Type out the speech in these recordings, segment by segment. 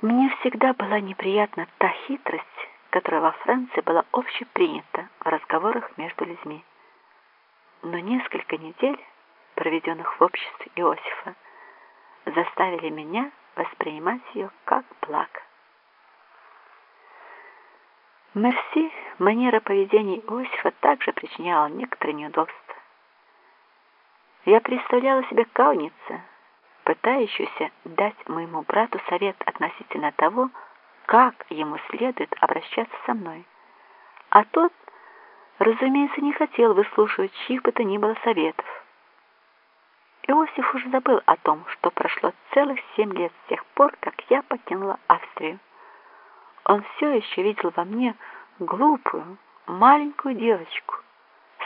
Мне всегда была неприятна та хитрость, которая во Франции была общепринята в разговорах между людьми. Но несколько недель, проведенных в обществе Иосифа, заставили меня воспринимать ее как благо. Мерси, манера поведения Иосифа также причиняла некоторые неудобства. Я представляла себе кауница, пытающуюся дать моему брату совет относительно того, как ему следует обращаться со мной. А тот, разумеется, не хотел выслушивать чьих бы то ни было советов. Иосиф уже забыл о том, что прошло целых семь лет с тех пор, как я покинула Австрию. Он все еще видел во мне глупую, маленькую девочку,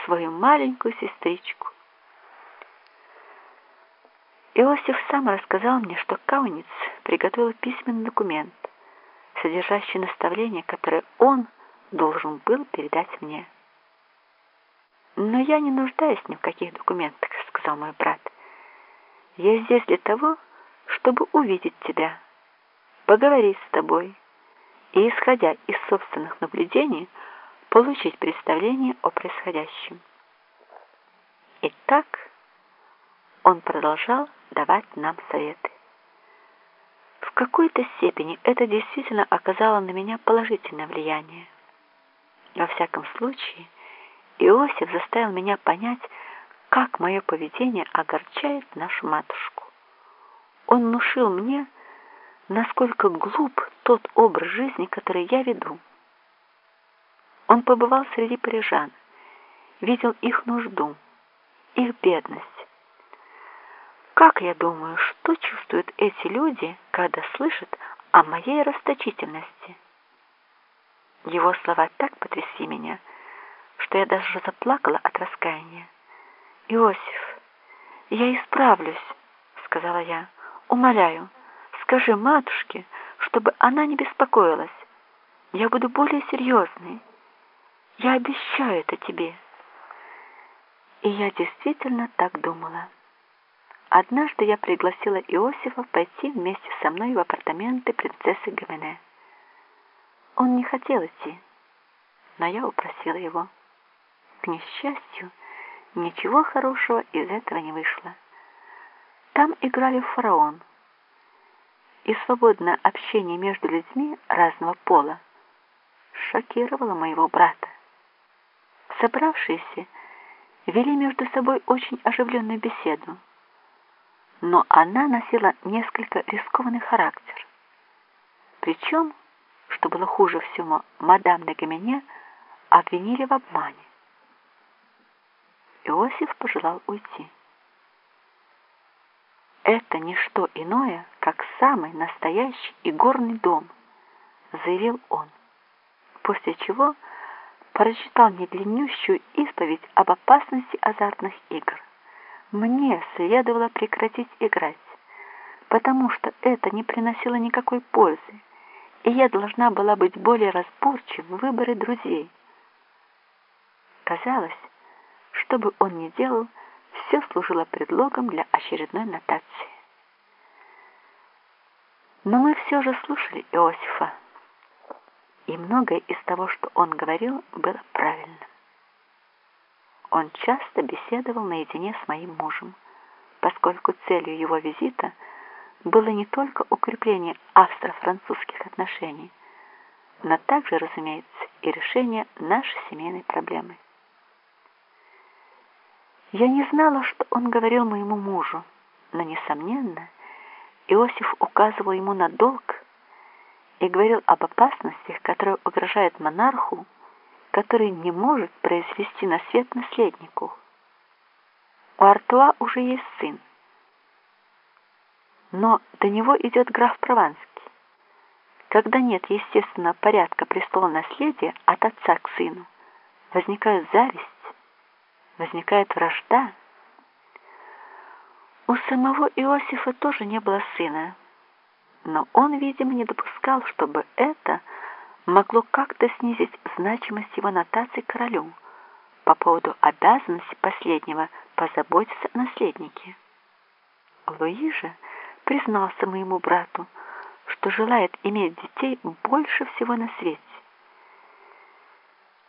свою маленькую сестричку. Иосиф сам рассказал мне, что Кауниц приготовил письменный документ, содержащий наставление, которое он должен был передать мне. «Но я не нуждаюсь ни в каких документах», — сказал мой брат. «Я здесь для того, чтобы увидеть тебя, поговорить с тобой и, исходя из собственных наблюдений, получить представление о происходящем». Итак, он продолжал давать нам советы. В какой-то степени это действительно оказало на меня положительное влияние. Во всяком случае, Иосиф заставил меня понять, как мое поведение огорчает нашу матушку. Он внушил мне, насколько глуп тот образ жизни, который я веду. Он побывал среди парижан, видел их нужду, их бедность, как я думаю, что чувствуют эти люди, когда слышат о моей расточительности? Его слова так потрясли меня, что я даже заплакала от раскаяния. «Иосиф, я исправлюсь», — сказала я. «Умоляю, скажи матушке, чтобы она не беспокоилась. Я буду более серьезной. Я обещаю это тебе». И я действительно так думала. Однажды я пригласила Иосифа пойти вместе со мной в апартаменты принцессы Гавене. Он не хотел идти, но я упросила его. К несчастью, ничего хорошего из этого не вышло. Там играли фараон, и свободное общение между людьми разного пола шокировало моего брата. Собравшиеся вели между собой очень оживленную беседу но она носила несколько рискованный характер. Причем, что было хуже всего, мадам де Гамене обвинили в обмане. Иосиф пожелал уйти. «Это не что иное, как самый настоящий игорный дом», заявил он, после чего прочитал недлиннющую исповедь об опасности азартных игр. Мне следовало прекратить играть, потому что это не приносило никакой пользы, и я должна была быть более разборчив в выборе друзей. Казалось, что бы он ни делал, все служило предлогом для очередной нотации. Но мы все же слушали Иосифа, и многое из того, что он говорил, было правильным. Он часто беседовал наедине с моим мужем, поскольку целью его визита было не только укрепление австро-французских отношений, но также, разумеется, и решение нашей семейной проблемы. Я не знала, что он говорил моему мужу, но, несомненно, Иосиф указывал ему на долг и говорил об опасностях, которые угрожают монарху, который не может произвести на свет наследнику. У Артуа уже есть сын, но до него идет граф Прованский. Когда нет естественного порядка престола наследия от отца к сыну, возникает зависть, возникает вражда. У самого Иосифа тоже не было сына, но он, видимо, не допускал, чтобы это – могло как-то снизить значимость его нотации королю по поводу обязанности последнего позаботиться о наследнике. Луи же признался моему брату, что желает иметь детей больше всего на свете.